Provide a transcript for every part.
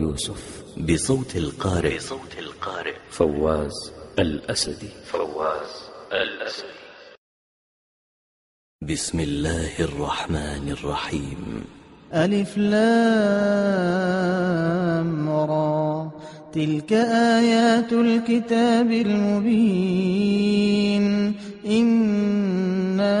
يوسف بصوت القارئ. بصوت القارئ. فواز الأسدي. فواز الأسدي. بسم الله الرحمن الرحيم. ألف لام را. تلك آيات الكتاب المبين. إنا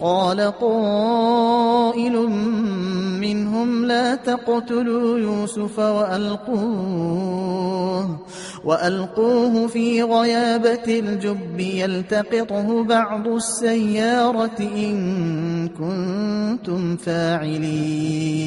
قال قائل منهم لا تقتلوا يوسف وألقوه وألقوه في غيابة الجب يلتقطه بعض السيارة إن كنتم فاعلين.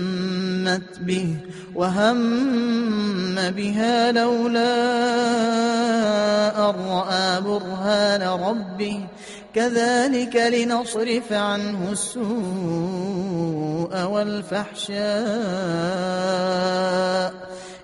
همت به وهم بها لولا أن رأى برهان ربه. كذلك لنصرف عنه السوء والفحشاء.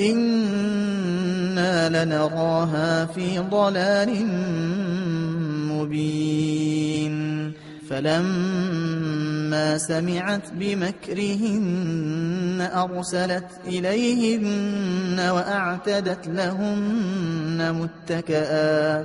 إنا لنراها في ضلال مبين. فلما سمعت بمكرهن أرسلت إليهن وأعتدت لهن متكئا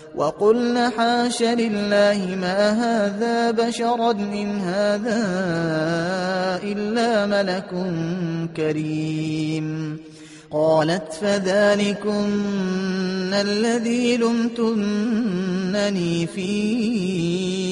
وقلن حاش لله ما هذا بشرا إن هذا إلا ملك كريم. قالت فذلكن الذي لمتنني فيه.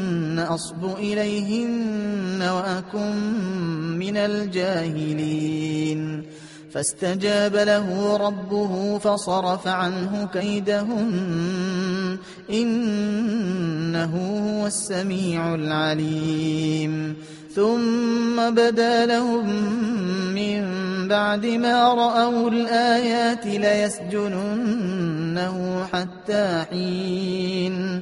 أصب إليهن وأكن من الجاهلين. فاستجاب له ربه فصرف عنه كيدهن. إنه هو السميع العليم. ثم بدا لهم من بعد ما رأوا الآيات ليسجننه حتى حين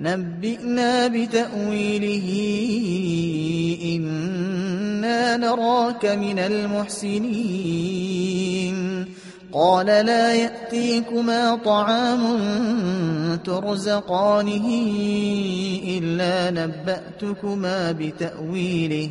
نبئنا بتأويله إنا نراك من المحسنين. قال لا يأتيكما طعام ترزقانه إلا نبأتكما بتأويله.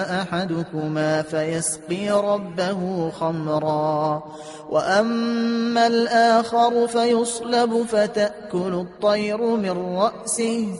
أحدكما فيسقي ربه خمرا وأما الآخر فيصلب فتأكل الطير من رأسه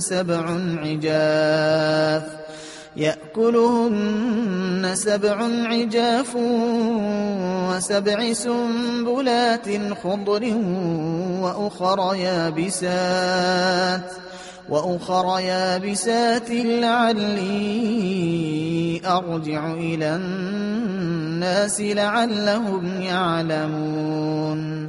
سبع عجاف يأكلهن سبع عجاف وسبع سنبلات خضر وأخر يابسات وأخر يابسات لعلي أرجع إلى الناس لعلهم يعلمون.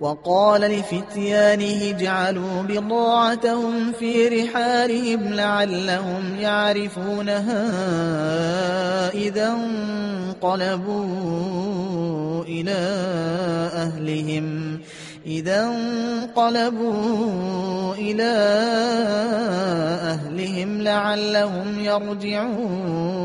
وقال لفتيانه اجعلوا بضاعتهم في رحالهم لعلهم يعرفونها إذا انقلبوا إلى أهلهم. إذا انقلبوا إلى أهلهم لعلهم يرجعون.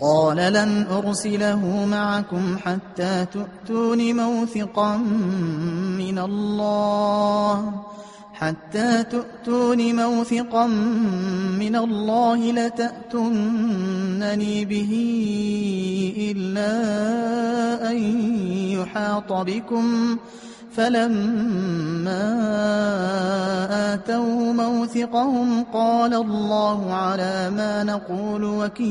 قال لن أرسله معكم حتى تؤتون موثقا من الله حتى تؤتون موثقا من الله لتأتنني به إلا أن يحاط بكم. فلما آتوا موثقهم قال الله على ما نقول وكيل.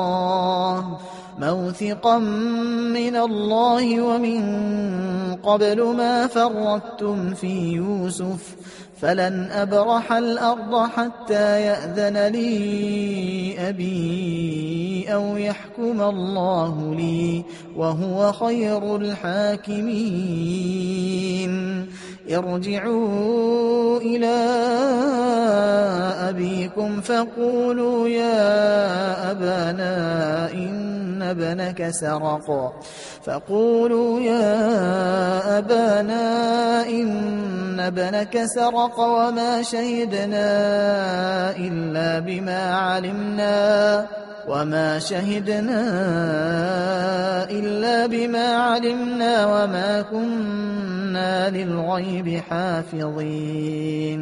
موثقا من الله ومن قبل ما فرطتم في يوسف فلن أبرح الأرض حتى يأذن لي أبي أو يحكم الله لي وهو خير الحاكمين ارجعوا إلى أبيكم فقولوا يا أبانا إن ابنك سرق. فقولوا يا أبانا إن ابنك سرق وما شهدنا إلا بما علمنا وما شهدنا إلا بما علمنا وما كنا للغيب حافظين.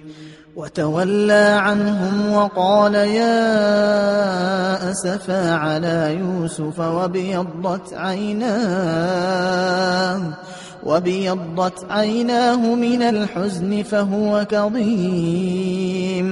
وتولى عنهم وقال يا أسفا على يوسف وابيضت عيناه وبيضت عيناه من الحزن فهو كظيم.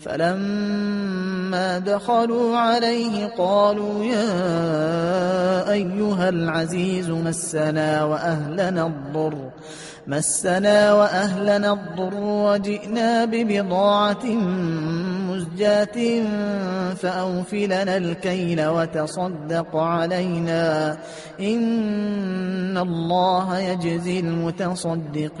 فلما دخلوا عليه قالوا يا أيها العزيز مسنا وأهلنا الضر مسنا وأهلنا الضر وجئنا ببضاعة مزجاة فأوفلنا الكيل وتصدق علينا إن الله يجزي المتصدقين.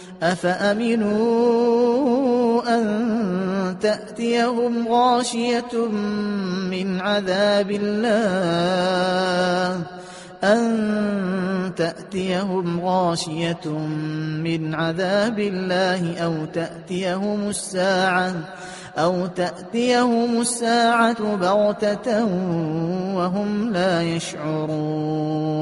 أفأمنوا أن تأتيهم غاشية من عذاب الله؟ أن تأتيهم غاشية من عذاب الله أو تأتيهم الساعة أو تأتيهم الساعة بغتة وهم لا يشعرون.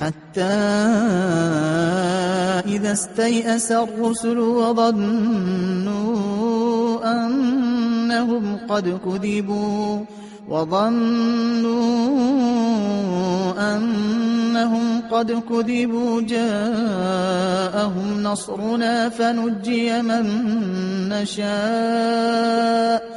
حتى إذا استيأس الرسل وظنوا أنهم قد كذبوا وظنوا أنهم قد كذبوا جاءهم نصرنا فنجي من نشاء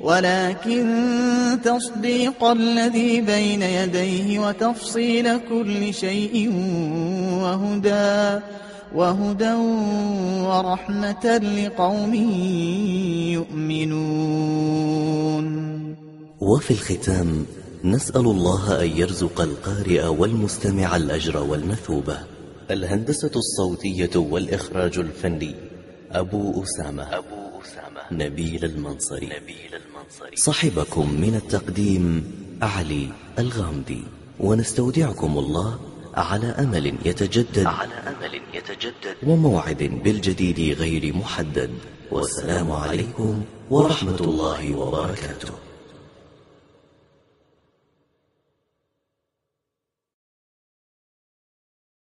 ولكن تصديق الذي بين يديه وتفصيل كل شيء وهدى وهدى ورحمة لقوم يؤمنون. وفي الختام نسأل الله أن يرزق القارئ والمستمع الأجر والمثوبة. الهندسة الصوتية والإخراج الفني أبو أسامة. أبو أسامة. نبيل المنصري. نبيل المنصري. صحبكم من التقديم علي الغامدي ونستودعكم الله على أمل يتجدد على أمل يتجدد. وموعد بالجديد غير محدد. والسلام عليكم ورحمة الله وبركاته.